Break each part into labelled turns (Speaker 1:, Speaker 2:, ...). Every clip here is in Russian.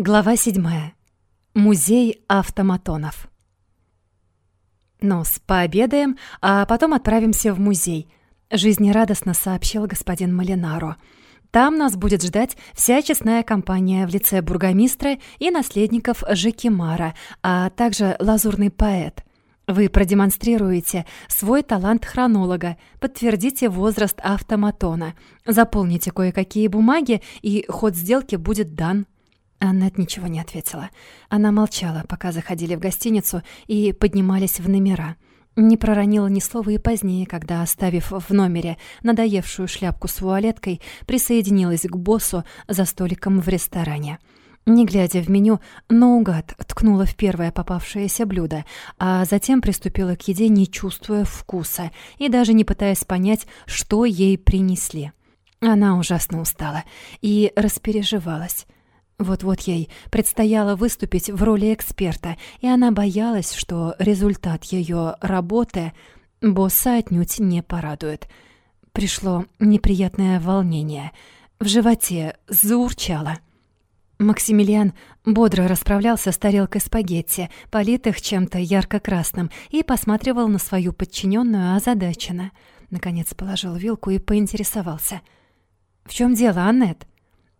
Speaker 1: Глава 7. Музей автоматонов. Ну, с пообедаем, а потом отправимся в музей, жизнерадостно сообщил господин Малинаро. Там нас будет ждать вся честная компания в лице бургомистра и наследников Жекимара, а также лазурный поэт. Вы продемонстрируете свой талант хронолога, подтвердите возраст автоматона, заполните кое-какие бумаги, и ход сделки будет дан. Аннет ничего не ответила. Она молчала, пока заходили в гостиницу и поднимались в номера. Не проронила ни слова и позднее, когда, оставив в номере надоевшую шляпку с вуалеткой, присоединилась к боссу за столиком в ресторане. Не глядя в меню, наугад ткнула в первое попавшееся блюдо, а затем приступила к еде, не чувствуя вкуса и даже не пытаясь понять, что ей принесли. Она ужасно устала и распереживалась. Вот-вот ей предстояло выступить в роли эксперта, и она боялась, что результат ее работы босса отнюдь не порадует. Пришло неприятное волнение. В животе заурчало — Максимилиан бодро расправлялся с тарелкой спагетти, политых чем-то ярко-красным, и посматривал на свою подчиненную озадаченно. Наконец положил вилку и поинтересовался. «В чем дело, Аннет?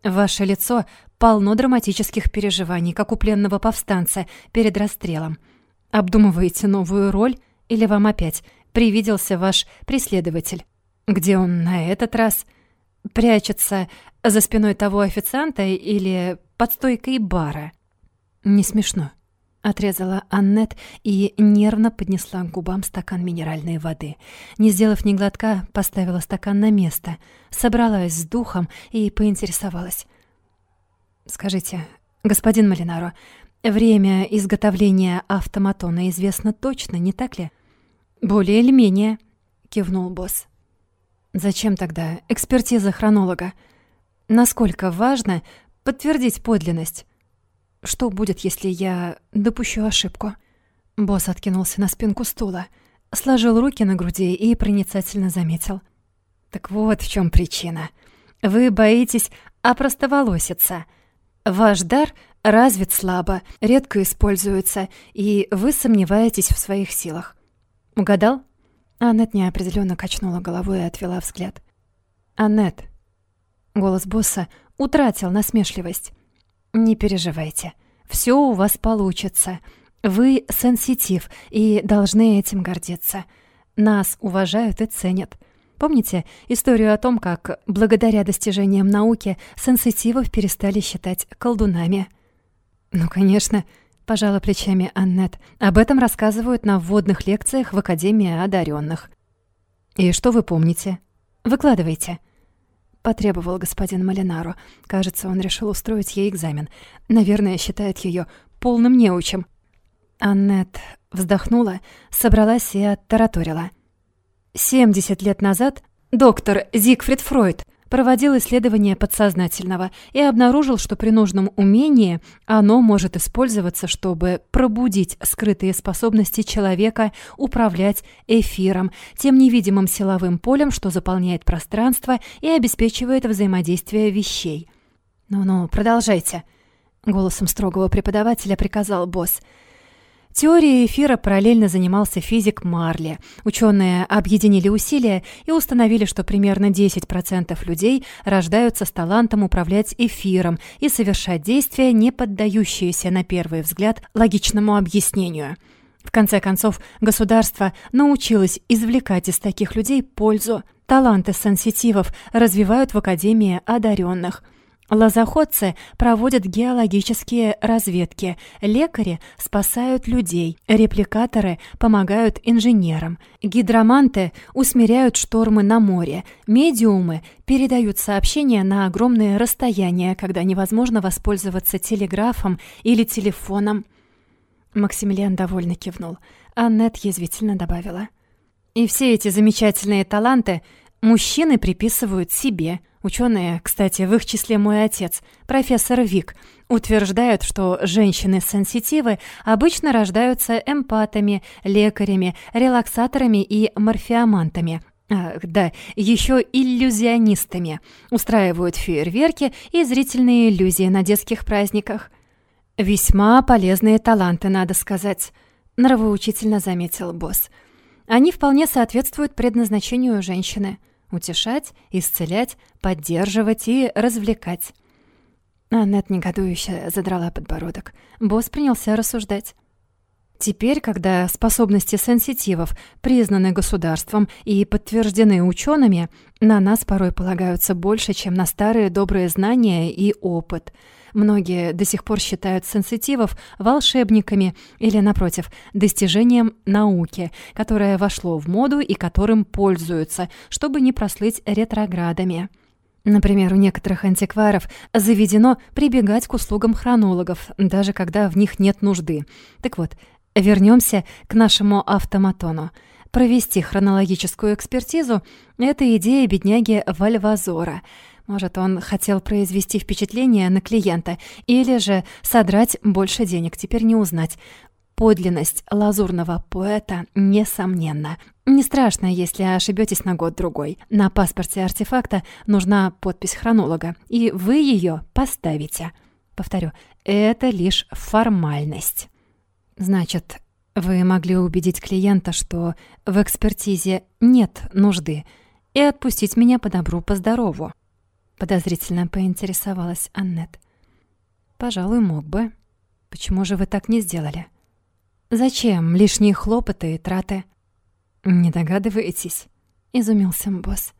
Speaker 1: Ваше лицо полно драматических переживаний, как у пленного повстанца перед расстрелом. Обдумываете новую роль или вам опять привиделся ваш преследователь? Где он на этот раз?» Прячется за спиной того официанта или под стойкой бара. «Не смешно», — отрезала Аннет и нервно поднесла к губам стакан минеральной воды. Не сделав ни глотка, поставила стакан на место, собралась с духом и поинтересовалась. «Скажите, господин Малинаро, время изготовления автоматона известно точно, не так ли?» «Более или менее», — кивнул босс. «Зачем тогда экспертиза хронолога? Насколько важно подтвердить подлинность. Что будет, если я допущу ошибку? Босс откинулся на спинку стула, сложил руки на груди и проницательно заметил. Так вот в чем причина. Вы боитесь опростоволоситься. Ваш дар развит слабо, редко используется, и вы сомневаетесь в своих силах. Угадал? Аннет неопределенно качнула головой и отвела взгляд. «Аннет». Голос босса утратил насмешливость. «Не переживайте, все у вас получится. Вы сенситив и должны этим гордиться. Нас уважают и ценят. Помните историю о том, как благодаря достижениям науки сенситивов перестали считать колдунами?» «Ну, конечно», — пожала плечами Аннет. «Об этом рассказывают на вводных лекциях в Академии одаренных. «И что вы помните? Выкладывайте». — потребовал господин Малинару. Кажется, он решил устроить ей экзамен. Наверное, считает ее полным неучем. Аннет вздохнула, собралась и оттараторила. «Семьдесят лет назад доктор Зигфрид Фройд проводил исследование подсознательного и обнаружил, что при нужном умении оно может использоваться, чтобы пробудить скрытые способности человека управлять эфиром, тем невидимым силовым полем, что заполняет пространство и обеспечивает взаимодействие вещей. «Ну-ну, продолжайте», — голосом строгого преподавателя приказал босс — Теорией эфира параллельно занимался физик Марли. Ученые объединили усилия и установили, что примерно 10% людей рождаются с талантом управлять эфиром и совершать действия, не поддающиеся на первый взгляд логичному объяснению. В конце концов, государство научилось извлекать из таких людей пользу. Таланты сенситивов развивают в Академии одаренных – Лозоходцы проводят геологические разведки, лекари спасают людей, репликаторы помогают инженерам, гидроманты усмиряют штормы на море, медиумы передают сообщения на огромные расстояния, когда невозможно воспользоваться телеграфом или телефоном. Максимилиан довольно кивнул. Аннет язвительно добавила. «И все эти замечательные таланты мужчины приписывают себе». Ученые, кстати, в их числе мой отец, профессор Вик, утверждают, что женщины-сенситивы обычно рождаются эмпатами, лекарями, релаксаторами и морфиомантами. Ах, да, еще иллюзионистами. Устраивают фейерверки и зрительные иллюзии на детских праздниках. Весьма полезные таланты, надо сказать, нравоучительно заметил босс. Они вполне соответствуют предназначению женщины — утешать, исцелять, поддерживать и развлекать. Аннет негодующе задрала подбородок. Босс принялся рассуждать. Теперь, когда способности сенситивов признаны государством и подтверждены учеными, на нас порой полагаются больше, чем на старые добрые знания и опыт. Многие до сих пор считают сенситивов волшебниками или, напротив, достижением науки, которое вошло в моду и которым пользуются, чтобы не прослыть ретроградами. Например, у некоторых антикваров заведено прибегать к услугам хронологов, даже когда в них нет нужды. Так вот, Вернемся к нашему автоматону. Провести хронологическую экспертизу — это идея бедняги Вальвазора. Может, он хотел произвести впечатление на клиента или же содрать больше денег, теперь не узнать. Подлинность лазурного поэта несомненна. Не страшно, если ошибетесь на год-другой. На паспорте артефакта нужна подпись хронолога, и вы ее поставите. Повторю, это лишь формальность. Значит, вы могли убедить клиента, что в экспертизе нет нужды, и отпустить меня по добру, по здорову. Подозрительно поинтересовалась Аннет. Пожалуй, мог бы. Почему же вы так не сделали? Зачем лишние хлопоты и траты? Не догадываетесь? Изумился босс.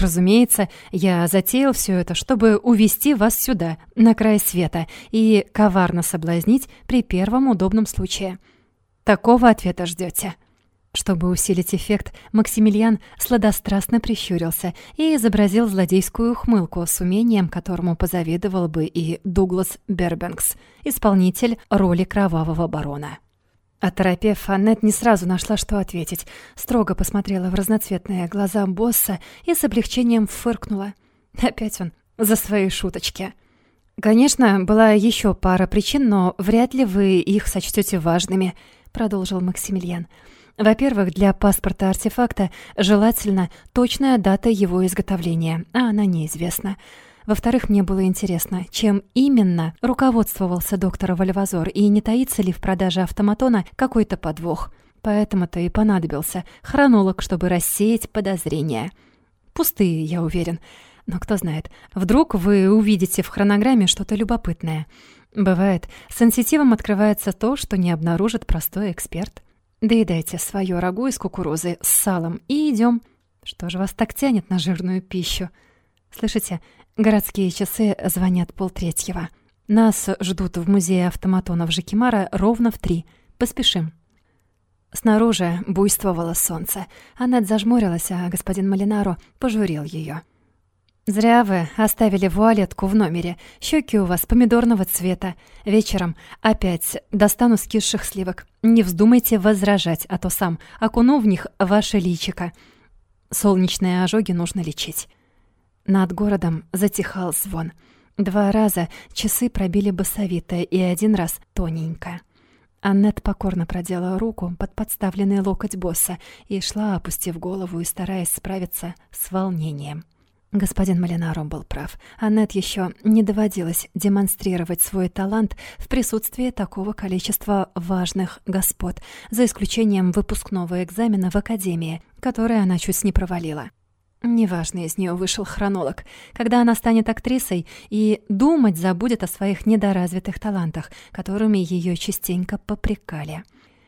Speaker 1: Разумеется, я затеял все это, чтобы увести вас сюда, на край света, и коварно соблазнить при первом удобном случае. Такого ответа ждете. Чтобы усилить эффект, Максимилиан сладострастно прищурился и изобразил злодейскую ухмылку с умением, которому позавидовал бы и Дуглас Бербенкс, исполнитель роли кровавого барона. Оторопев, Аннет не сразу нашла, что ответить. Строго посмотрела в разноцветные глаза босса и с облегчением фыркнула. Опять он за свои шуточки. «Конечно, была еще пара причин, но вряд ли вы их сочтете важными», — продолжил Максимилиан. «Во-первых, для паспорта артефакта желательно точная дата его изготовления, а она неизвестна. Во-вторых, мне было интересно, чем именно руководствовался доктор Вальвазор и не таится ли в продаже автоматона какой-то подвох. Поэтому-то и понадобился хронолог, чтобы рассеять подозрения. Пустые, я уверен. Но кто знает, вдруг вы увидите в хронограмме что-то любопытное. Бывает, сенситивом открывается то, что не обнаружит простой эксперт. Доедайте свое рагу из кукурузы с салом и идем. Что же вас так тянет на жирную пищу? Слышите, Городские часы звонят полтретьего. Нас ждут в музее автоматонов Жикимара ровно в три. Поспешим. Снаружи буйствовало солнце. Аннет зажмурилась, а господин Малинаро пожурил ее. «Зря вы оставили вуалетку в номере. Щеки у вас помидорного цвета. Вечером опять достану скисших сливок. Не вздумайте возражать, а то сам окуну в них ваше личико. Солнечные ожоги нужно лечить». Над городом затихал звон. Два раза часы пробили басовито и один раз тоненько. Аннет покорно продела руку под подставленный локоть босса и шла, опустив голову и стараясь справиться с волнением. Господин Малинаро был прав. Аннет еще не доводилось демонстрировать свой талант в присутствии такого количества важных господ, за исключением выпускного экзамена в академии, который она чуть не провалила. Неважно, из нее вышел хронолог. Когда она станет актрисой и думать забудет о своих недоразвитых талантах, которыми ее частенько попрекали.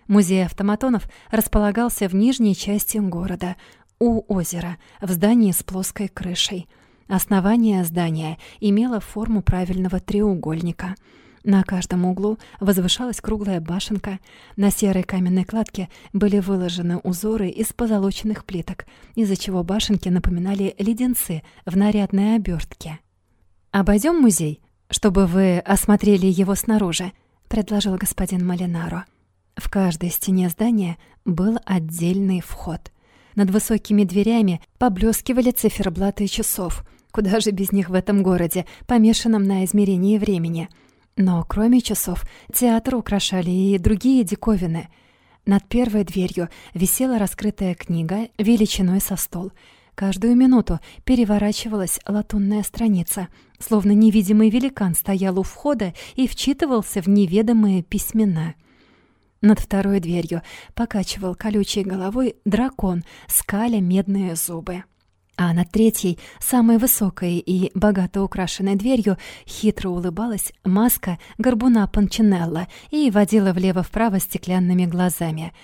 Speaker 1: Музей автоматонов располагался в нижней части города, у озера, в здании с плоской крышей. Основание здания имело форму правильного треугольника — на каждом углу возвышалась круглая башенка. На серой каменной кладке были выложены узоры из позолоченных плиток, из-за чего башенки напоминали леденцы в нарядной обертке. «Обойдем музей, чтобы вы осмотрели его снаружи», — предложил господин Малинаро. В каждой стене здания был отдельный вход. Над высокими дверями поблескивали циферблаты часов. Куда же без них в этом городе, помешанном на измерении времени — но кроме часов, театр украшали и другие диковины. Над первой дверью висела раскрытая книга величиной со стол. Каждую минуту переворачивалась латунная страница, словно невидимый великан стоял у входа и вчитывался в неведомые письмена. Над второй дверью покачивал колючей головой дракон, скаля медные зубы. А над третьей, самой высокой и богато украшенной дверью, хитро улыбалась маска горбуна Панчинелла и водила влево-вправо стеклянными глазами —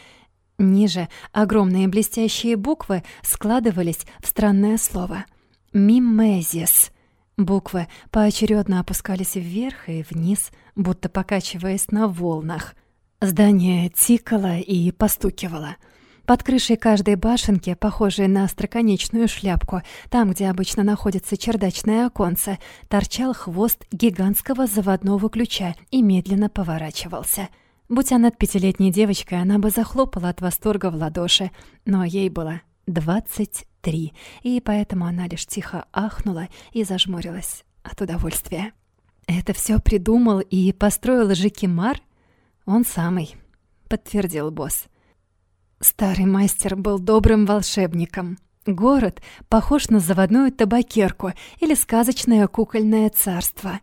Speaker 1: Ниже огромные блестящие буквы складывались в странное слово «Мимезис». Буквы поочередно опускались вверх и вниз, будто покачиваясь на волнах. Здание тикало и постукивало. Под крышей каждой башенки, похожей на остроконечную шляпку, там, где обычно находится чердачное оконце, торчал хвост гигантского заводного ключа и медленно поворачивался — Будь она пятилетней девочкой, она бы захлопала от восторга в ладоши, но ей было двадцать три, и поэтому она лишь тихо ахнула и зажмурилась от удовольствия. «Это все придумал и построил Жикимар?» «Он самый», — подтвердил босс. Старый мастер был добрым волшебником. Город похож на заводную табакерку или сказочное кукольное царство.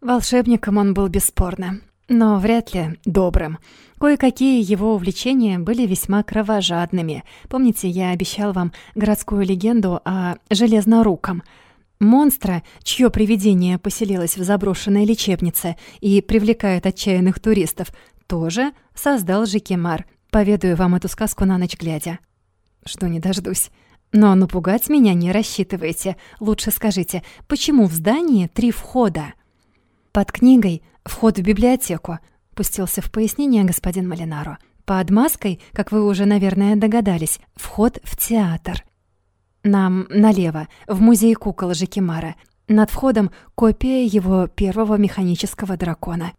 Speaker 1: Волшебником он был бесспорно, но вряд ли добрым. Кое-какие его увлечения были весьма кровожадными. Помните, я обещал вам городскую легенду о Железноруком? Монстра, чье привидение поселилось в заброшенной лечебнице и привлекает отчаянных туристов, тоже создал Жикемар. Поведаю вам эту сказку на ночь глядя. Что не дождусь. Но напугать меня не рассчитывайте. Лучше скажите, почему в здании три входа? Под книгой «Вход в библиотеку», — пустился в пояснение господин Малинаро. «Под маской, как вы уже, наверное, догадались, вход в театр. Нам налево, в музей кукол Жикимара. Над входом копия его первого механического дракона.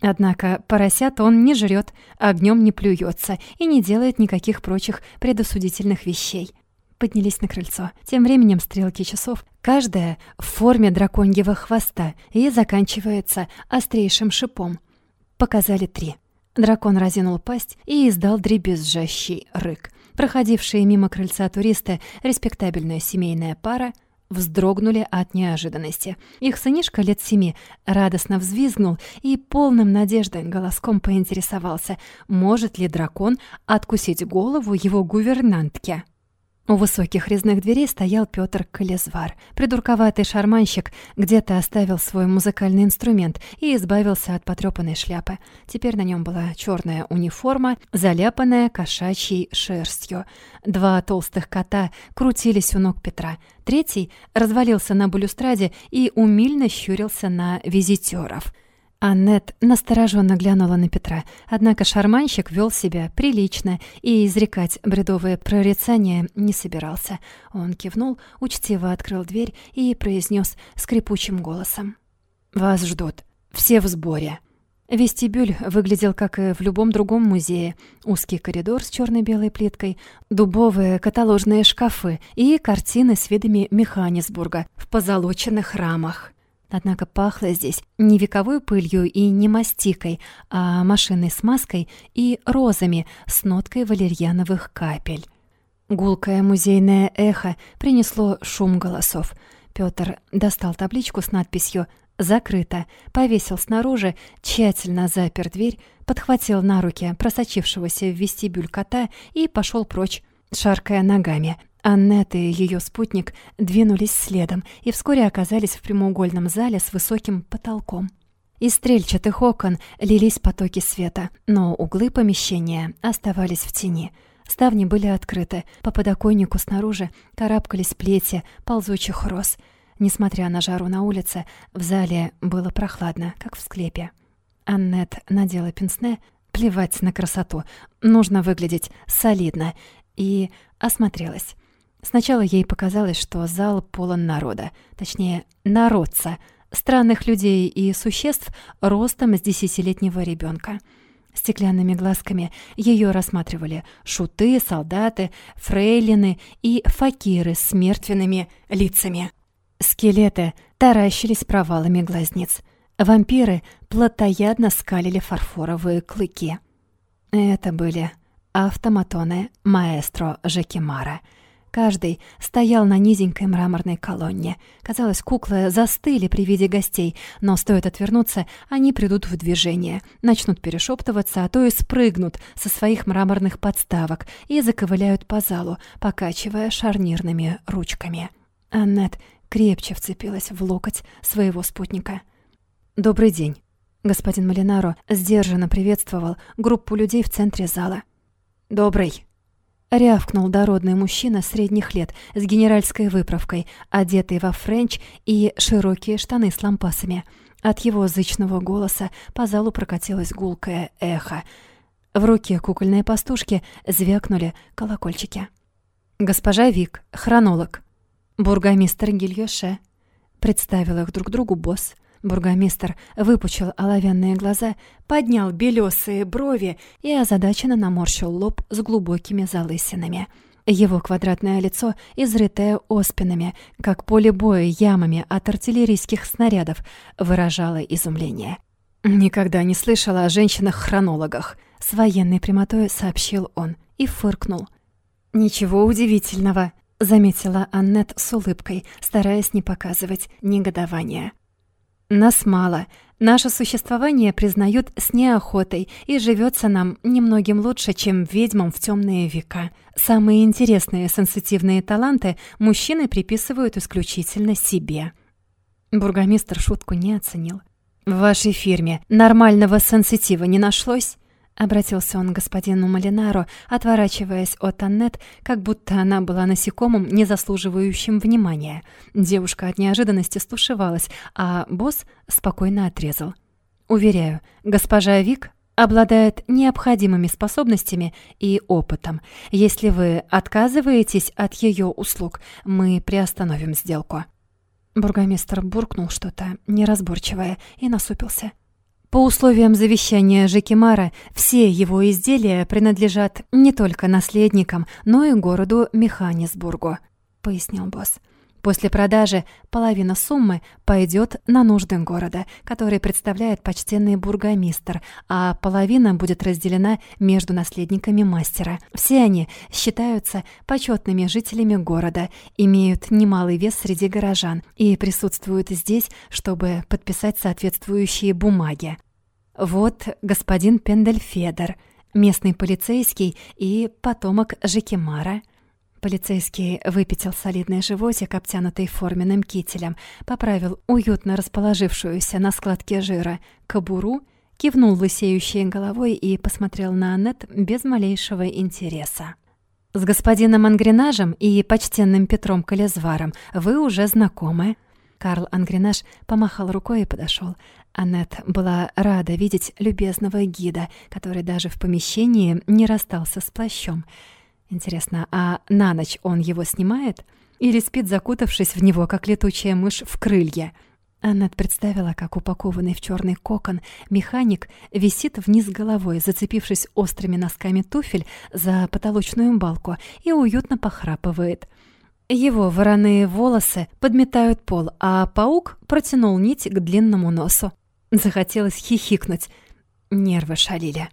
Speaker 1: Однако поросят он не жрет, огнем не плюется и не делает никаких прочих предосудительных вещей поднялись на крыльцо. Тем временем стрелки часов, каждая в форме драконьего хвоста и заканчивается острейшим шипом. Показали три. Дракон разинул пасть и издал дребезжащий рык. Проходившие мимо крыльца туристы, респектабельная семейная пара, вздрогнули от неожиданности. Их сынишка лет семи радостно взвизгнул и полным надеждой голоском поинтересовался, может ли дракон откусить голову его гувернантке. У высоких резных дверей стоял Пётр Колезвар. Придурковатый шарманщик где-то оставил свой музыкальный инструмент и избавился от потрёпанной шляпы. Теперь на нём была чёрная униформа, заляпанная кошачьей шерстью. Два толстых кота крутились у ног Петра. Третий развалился на балюстраде и умильно щурился на визитёров — Аннет настороженно глянула на Петра, однако шарманщик вел себя прилично и изрекать бредовое прорицание не собирался. Он кивнул, учтиво открыл дверь и произнес скрипучим голосом. «Вас ждут. Все в сборе». Вестибюль выглядел как и в любом другом музее. Узкий коридор с черно белой плиткой, дубовые каталожные шкафы и картины с видами Механисбурга в позолоченных рамах. Однако пахло здесь не вековой пылью и не мастикой, а машинной смазкой и розами с ноткой валерьяновых капель. Гулкое музейное эхо принесло шум голосов. Пётр достал табличку с надписью «Закрыто», повесил снаружи, тщательно запер дверь, подхватил на руки просочившегося в вестибюль кота и пошёл прочь, шаркая ногами. Аннет и ее спутник двинулись следом и вскоре оказались в прямоугольном зале с высоким потолком. Из стрельчатых окон лились потоки света, но углы помещения оставались в тени. Ставни были открыты, по подоконнику снаружи карабкались плети ползучих роз. Несмотря на жару на улице, в зале было прохладно, как в склепе. Аннет надела пенсне, плевать на красоту, нужно выглядеть солидно, и осмотрелась. Сначала ей показалось, что зал полон народа, точнее, народца, странных людей и существ ростом с десятилетнего ребенка. Стеклянными глазками ее рассматривали шуты, солдаты, фрейлины и факиры с мертвенными лицами. Скелеты таращились провалами глазниц. Вампиры плотоядно скалили фарфоровые клыки. Это были автоматоны маэстро Жекимара — Каждый стоял на низенькой мраморной колонне. Казалось, куклы застыли при виде гостей, но стоит отвернуться, они придут в движение, начнут перешептываться, а то и спрыгнут со своих мраморных подставок и заковыляют по залу, покачивая шарнирными ручками. Аннет крепче вцепилась в локоть своего спутника. «Добрый день». Господин Малинаро сдержанно приветствовал группу людей в центре зала. «Добрый», — рявкнул дородный мужчина средних лет с генеральской выправкой, одетый во френч и широкие штаны с лампасами. От его зычного голоса по залу прокатилось гулкое эхо. В руке кукольной пастушки звякнули колокольчики. «Госпожа Вик, хронолог. Бургомистр Гильёше», — представил их друг другу босс — Бургомистр выпучил оловянные глаза, поднял белесые брови и озадаченно наморщил лоб с глубокими залысинами. Его квадратное лицо, изрытое оспинами, как поле боя ямами от артиллерийских снарядов, выражало изумление. «Никогда не слышала о женщинах-хронологах», — с военной прямотой сообщил он и фыркнул. «Ничего удивительного», — заметила Аннет с улыбкой, стараясь не показывать негодования. Нас мало. Наше существование признают с неохотой, и живется нам немногим лучше, чем ведьмам в темные века. Самые интересные сенситивные таланты мужчины приписывают исключительно себе. Бургомистр шутку не оценил. В вашей фирме нормального сенситива не нашлось? Обратился он к господину Малинаро, отворачиваясь от Аннет, как будто она была насекомым, не заслуживающим внимания. Девушка от неожиданности стушевалась, а босс спокойно отрезал. «Уверяю, госпожа Вик обладает необходимыми способностями и опытом. Если вы отказываетесь от ее услуг, мы приостановим сделку». Бургомистр буркнул что-то неразборчивое и насупился. По условиям завещания Жекимара, все его изделия принадлежат не только наследникам, но и городу Механисбургу, пояснил босс. После продажи половина суммы пойдет на нужды города, который представляет почтенный бургомистр, а половина будет разделена между наследниками мастера. Все они считаются почетными жителями города, имеют немалый вес среди горожан и присутствуют здесь, чтобы подписать соответствующие бумаги. Вот господин Пендельфедер, местный полицейский и потомок Жекимара – Полицейский выпятил солидный животик, обтянутый форменным кителем, поправил уютно расположившуюся на складке жира кобуру, кивнул лысеющей головой и посмотрел на Аннет без малейшего интереса. «С господином Ангренажем и почтенным Петром Колезваром вы уже знакомы». Карл Ангренаж помахал рукой и подошел. Аннет была рада видеть любезного гида, который даже в помещении не расстался с плащом — Интересно, а на ночь он его снимает? Или спит, закутавшись в него, как летучая мышь в крылья? Аннет представила, как упакованный в черный кокон механик висит вниз головой, зацепившись острыми носками туфель за потолочную балку и уютно похрапывает. Его вороные волосы подметают пол, а паук протянул нить к длинному носу. Захотелось хихикнуть. Нервы шалили.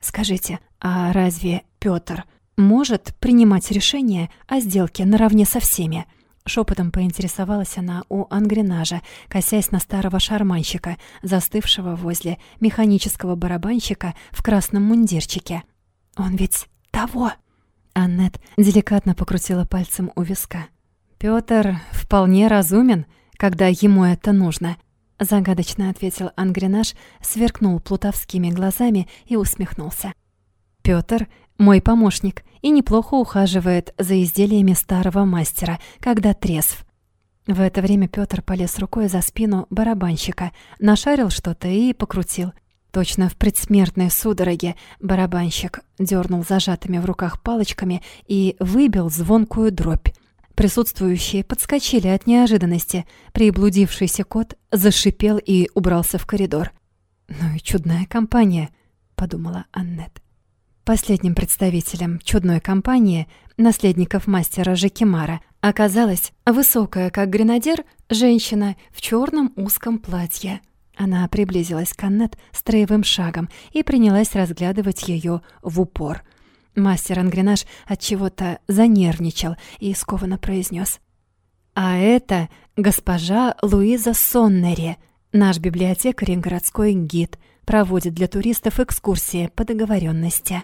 Speaker 1: «Скажите, а разве Пётр может принимать решение о сделке наравне со всеми. Шепотом поинтересовалась она у ангренажа, косясь на старого шарманщика, застывшего возле механического барабанщика в красном мундирчике. «Он ведь того!» Аннет деликатно покрутила пальцем у виска. «Пётр вполне разумен, когда ему это нужно», — загадочно ответил ангренаж, сверкнул плутовскими глазами и усмехнулся. Пётр мой помощник и неплохо ухаживает за изделиями старого мастера, когда трезв. В это время Пётр полез рукой за спину барабанщика, нашарил что-то и покрутил. Точно в предсмертной судороге барабанщик дернул зажатыми в руках палочками и выбил звонкую дробь. Присутствующие подскочили от неожиданности. Приблудившийся кот зашипел и убрался в коридор. «Ну и чудная компания», — подумала Аннет. Последним представителем чудной компании, наследников мастера Жекимара, оказалась высокая, как гренадер, женщина в черном узком платье. Она приблизилась к Аннет строевым шагом и принялась разглядывать ее в упор. Мастер Ангренаж от чего-то занервничал и скованно произнес: "А это госпожа Луиза Соннери, наш библиотекарь и городской гид, проводит для туристов экскурсии по договоренности.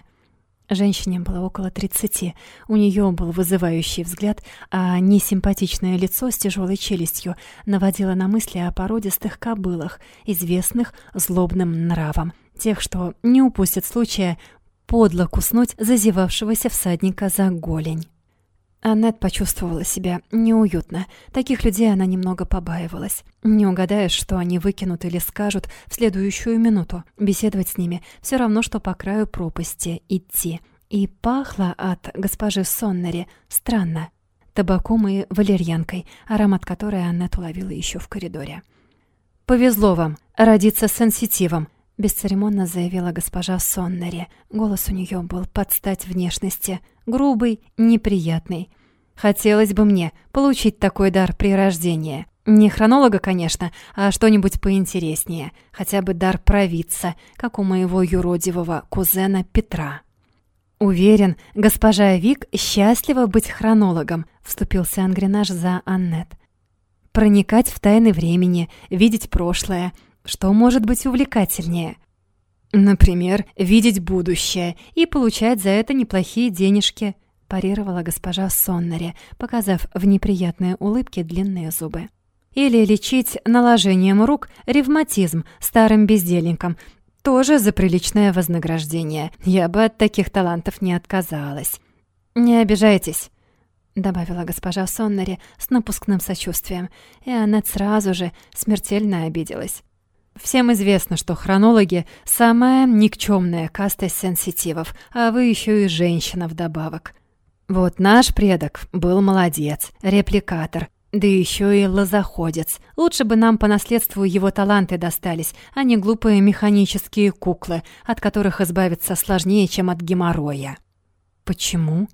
Speaker 1: Женщине было около тридцати. У нее был вызывающий взгляд, а несимпатичное лицо с тяжелой челюстью наводило на мысли о породистых кобылах, известных злобным нравом, тех, что не упустят случая подло куснуть зазевавшегося всадника за голень. Аннет почувствовала себя неуютно. Таких людей она немного побаивалась. Не угадаешь, что они выкинут или скажут в следующую минуту. Беседовать с ними все равно, что по краю пропасти идти. И пахло от госпожи Соннери странно. Табаком и валерьянкой, аромат которой Аннет уловила еще в коридоре. «Повезло вам родиться сенситивом», — бесцеремонно заявила госпожа Соннери. Голос у нее был под стать внешности, грубый, неприятный. «Хотелось бы мне получить такой дар при рождении. Не хронолога, конечно, а что-нибудь поинтереснее. Хотя бы дар провидца, как у моего юродивого кузена Петра». «Уверен, госпожа Вик счастлива быть хронологом», — вступился Ангренаж за Аннет. «Проникать в тайны времени, видеть прошлое, что может быть увлекательнее? Например, видеть будущее и получать за это неплохие денежки, парировала госпожа Соннери, показав в неприятной улыбке длинные зубы. Или лечить наложением рук ревматизм старым бездельникам, тоже за приличное вознаграждение. Я бы от таких талантов не отказалась. Не обижайтесь, добавила госпожа Соннери с напускным сочувствием, и она сразу же смертельно обиделась. Всем известно, что хронологи — самая никчемная каста сенситивов, а вы еще и женщина вдобавок. Вот наш предок был молодец, репликатор, да еще и лозоходец. Лучше бы нам по наследству его таланты достались, а не глупые механические куклы, от которых избавиться сложнее, чем от геморроя. «Почему?»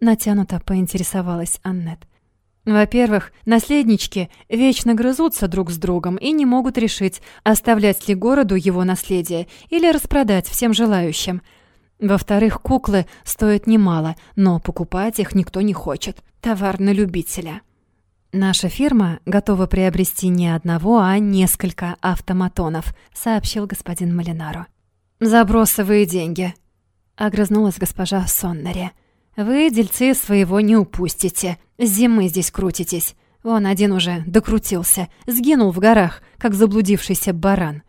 Speaker 1: Натянуто поинтересовалась Аннет. Во-первых, наследнички вечно грызутся друг с другом и не могут решить, оставлять ли городу его наследие или распродать всем желающим. Во-вторых, куклы стоят немало, но покупать их никто не хочет. Товар на любителя. Наша фирма готова приобрести не одного, а несколько автоматонов, сообщил господин Малинаро. Забросовые деньги, огрызнулась госпожа Соннари. Вы, дельцы, своего не упустите. Зимы здесь крутитесь. Вон один уже докрутился, сгинул в горах, как заблудившийся баран.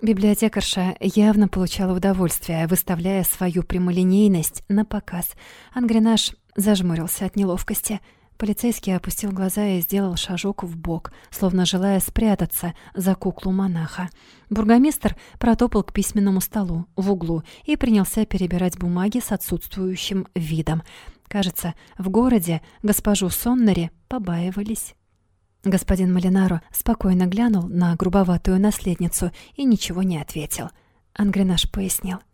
Speaker 1: Библиотекарша явно получала удовольствие, выставляя свою прямолинейность на показ. Ангренаж зажмурился от неловкости — Полицейский опустил глаза и сделал шажок в бок, словно желая спрятаться за куклу монаха. Бургомистр протопал к письменному столу в углу и принялся перебирать бумаги с отсутствующим видом. Кажется, в городе госпожу Соннери побаивались. Господин Малинаро спокойно глянул на грубоватую наследницу и ничего не ответил. Ангренаж пояснил —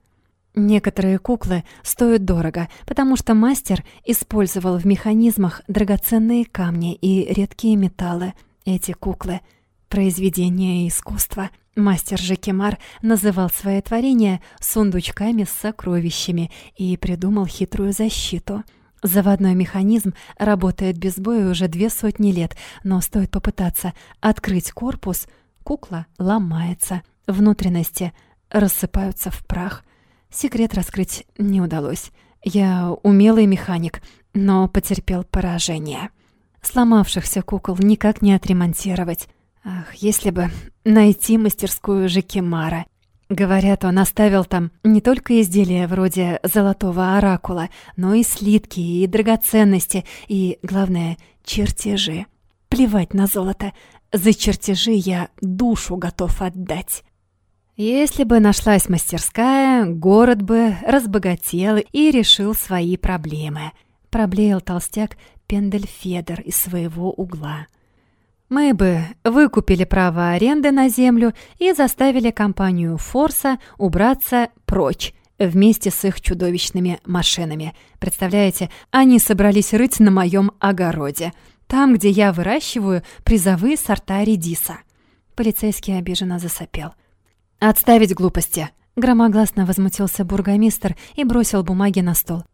Speaker 1: Некоторые куклы стоят дорого, потому что мастер использовал в механизмах драгоценные камни и редкие металлы. Эти куклы — произведения искусства. Мастер Жекимар называл свои творения сундучками с сокровищами и придумал хитрую защиту. Заводной механизм работает без боя уже две сотни лет, но стоит попытаться открыть корпус, кукла ломается, внутренности рассыпаются в прах. Секрет раскрыть не удалось. Я умелый механик, но потерпел поражение. Сломавшихся кукол никак не отремонтировать. Ах, если бы найти мастерскую Жекимара. Говорят, он оставил там не только изделия вроде золотого оракула, но и слитки, и драгоценности, и, главное, чертежи. Плевать на золото. За чертежи я душу готов отдать. Если бы нашлась мастерская, город бы разбогател и решил свои проблемы. Проблеял толстяк Пендельфедер из своего угла. Мы бы выкупили право аренды на землю и заставили компанию Форса убраться прочь вместе с их чудовищными машинами. Представляете, они собрались рыть на моем огороде, там, где я выращиваю призовые сорта редиса. Полицейский обиженно засопел. «Отставить глупости. Громогласно возмутился бургомистр и бросил бумаги на стол.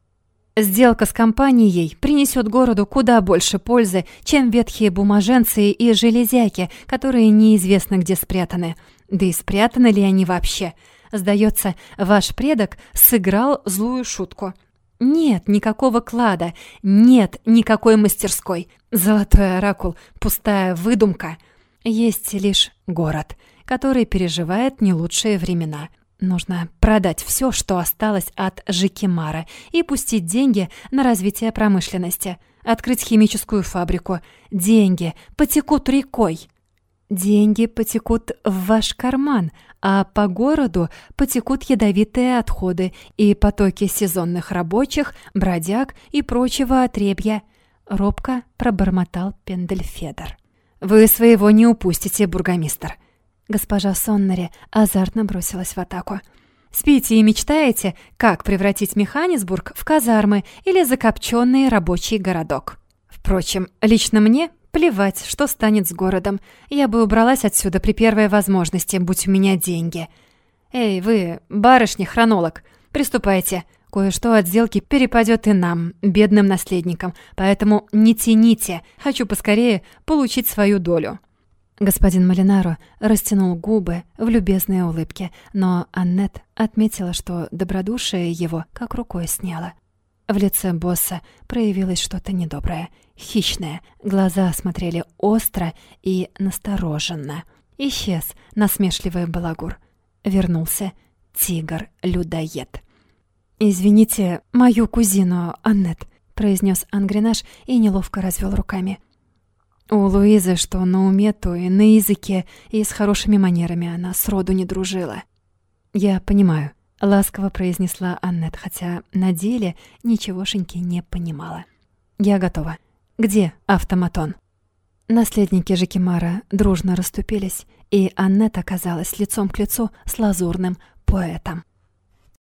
Speaker 1: Сделка с компанией принесет городу куда больше пользы, чем ветхие бумаженцы и железяки, которые неизвестно где спрятаны. Да и спрятаны ли они вообще? Сдается, ваш предок сыграл злую шутку. Нет никакого клада, нет никакой мастерской. Золотой оракул — пустая выдумка. Есть лишь город, который переживает не лучшие времена — Нужно продать все, что осталось от Жикимара, и пустить деньги на развитие промышленности. Открыть химическую фабрику. Деньги потекут рекой. Деньги потекут в ваш карман, а по городу потекут ядовитые отходы и потоки сезонных рабочих, бродяг и прочего отребья. Робко пробормотал Пендельфедер. «Вы своего не упустите, бургомистр. Госпожа Соннери азартно бросилась в атаку. «Спите и мечтаете, как превратить Механисбург в казармы или закопченный рабочий городок. Впрочем, лично мне плевать, что станет с городом. Я бы убралась отсюда при первой возможности, будь у меня деньги. Эй, вы, барышня-хронолог, приступайте. Кое-что от сделки перепадет и нам, бедным наследникам, поэтому не тяните, хочу поскорее получить свою долю». Господин Малинаро растянул губы в любезные улыбки, но Аннет отметила, что добродушие его как рукой сняло. В лице босса проявилось что-то недоброе, хищное, глаза смотрели остро и настороженно. Исчез насмешливый балагур. Вернулся тигр-людоед. «Извините мою кузину, Аннет», — произнес Ангренаж и неловко развел руками. У Луизы что на уме, то и на языке, и с хорошими манерами она сроду не дружила. «Я понимаю», — ласково произнесла Аннет, хотя на деле ничегошеньки не понимала. «Я готова. Где автоматон?» Наследники Жекимара дружно расступились, и Аннет оказалась лицом к лицу с лазурным поэтом.